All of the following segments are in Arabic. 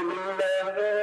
بالله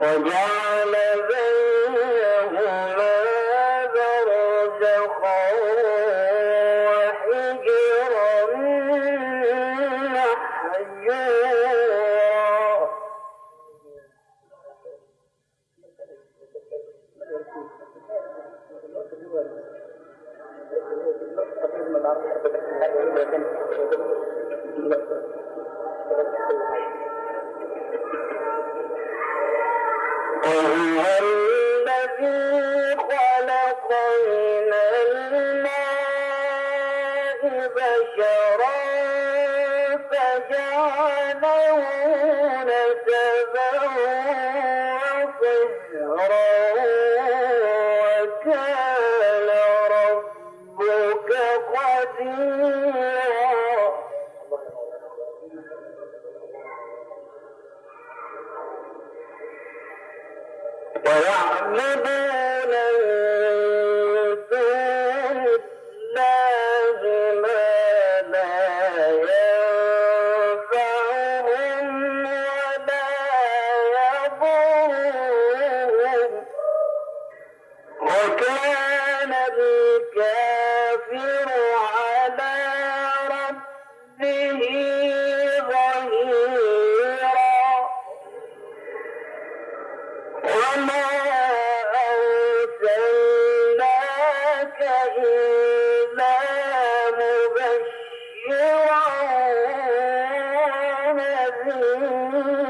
وجعل بينهما قديرا ويعبدون ونذيرا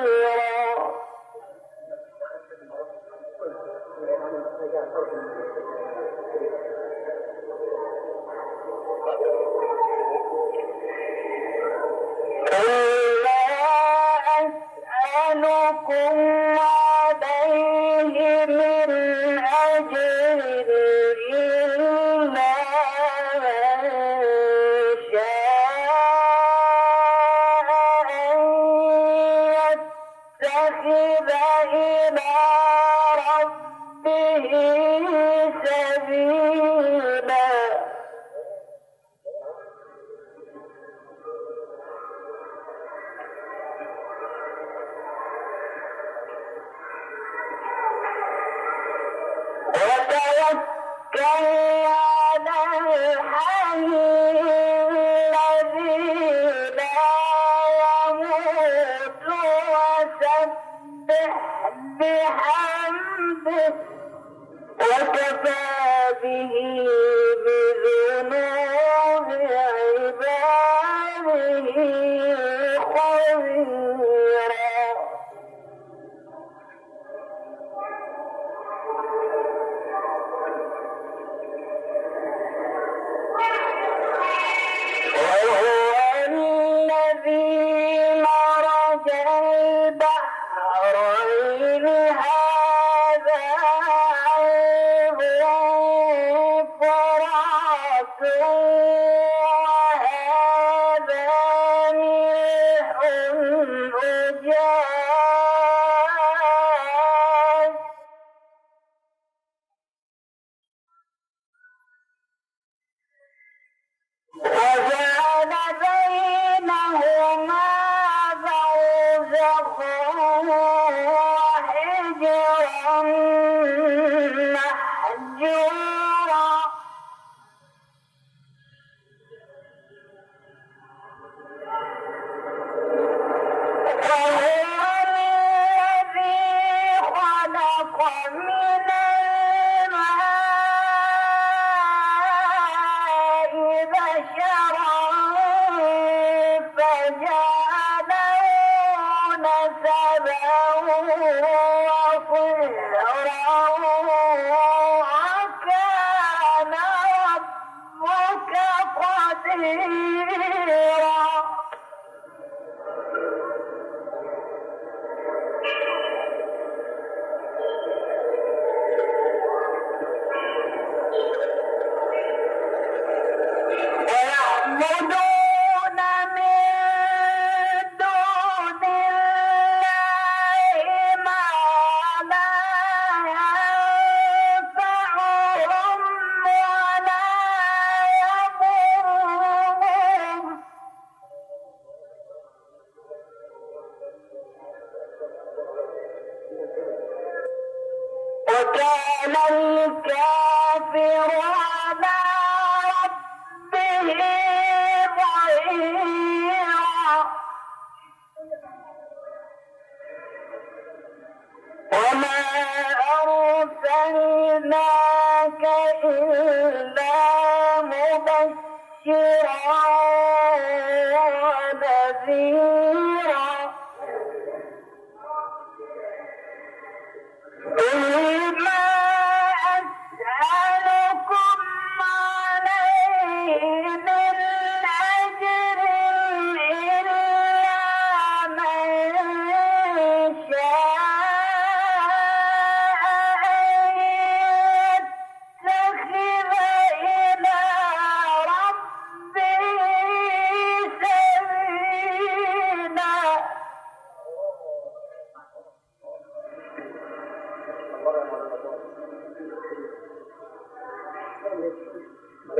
فهو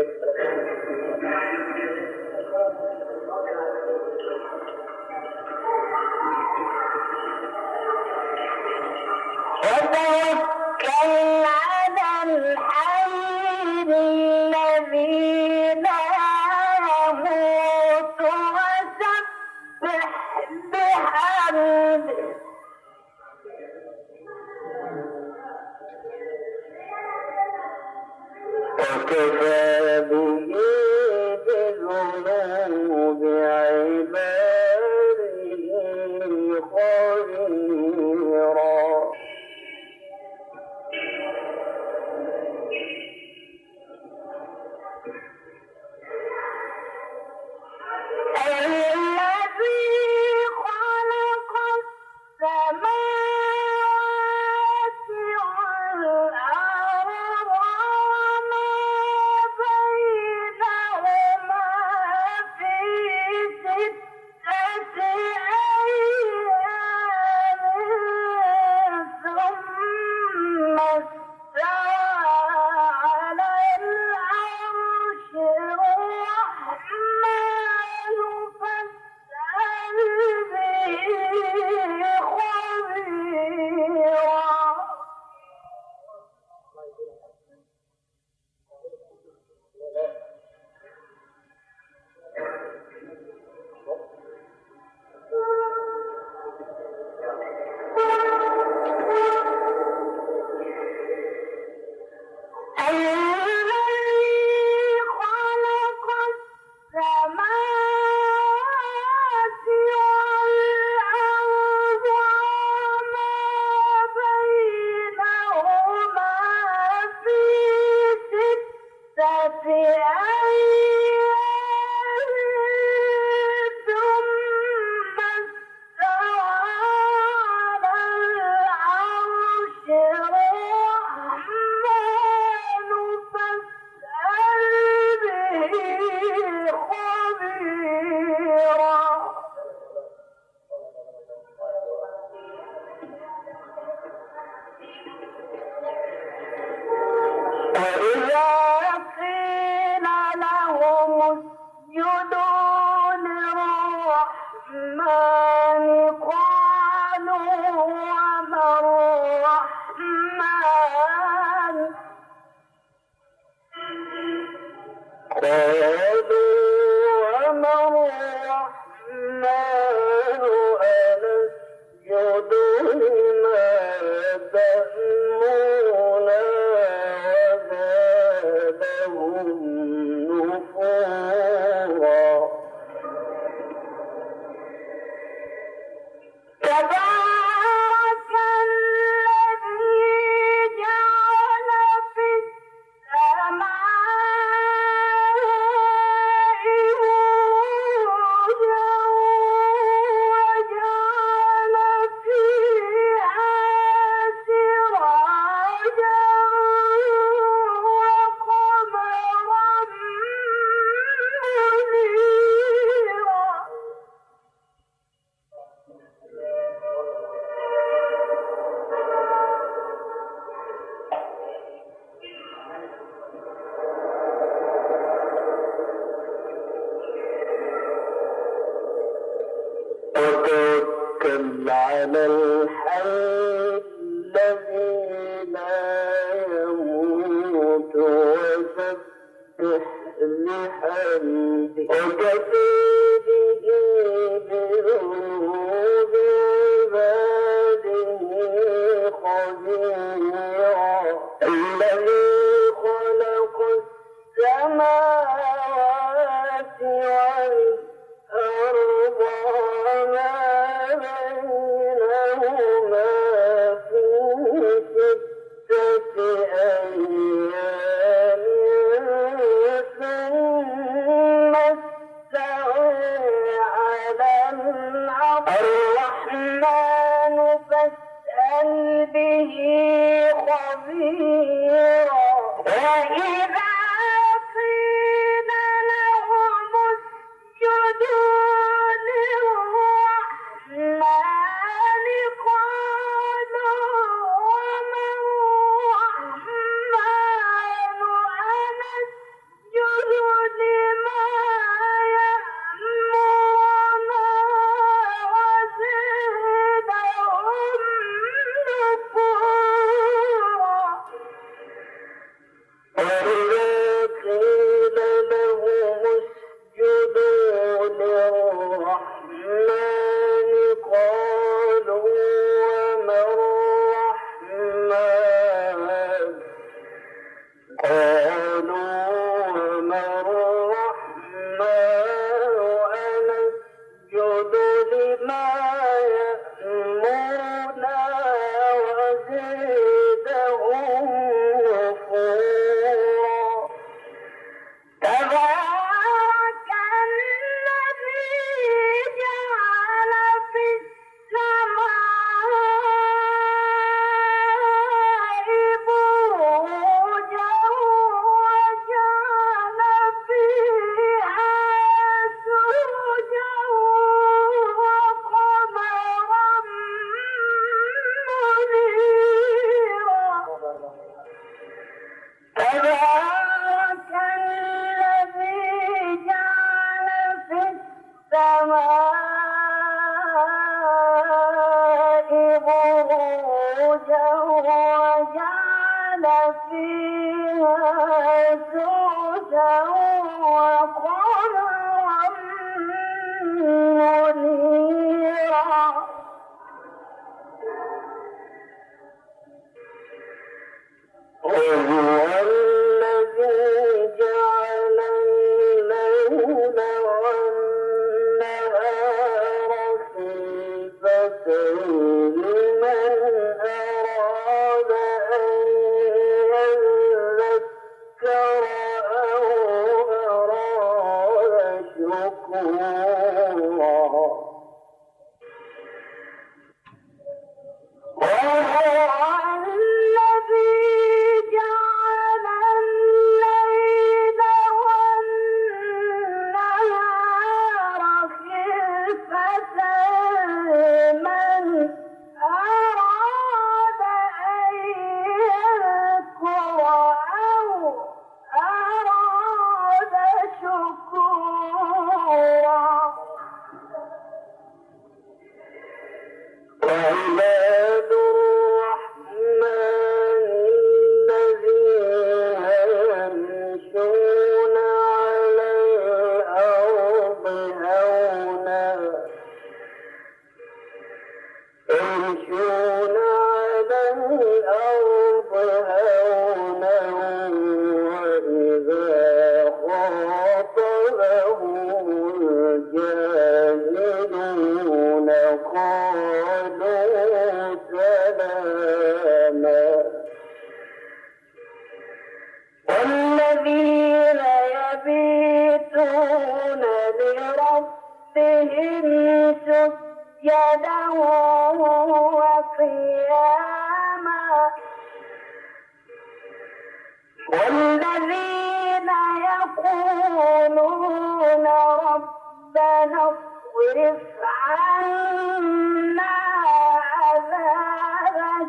temperatura. I الرحمن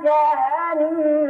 جهنم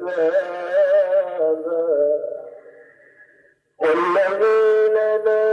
متابا والذين لا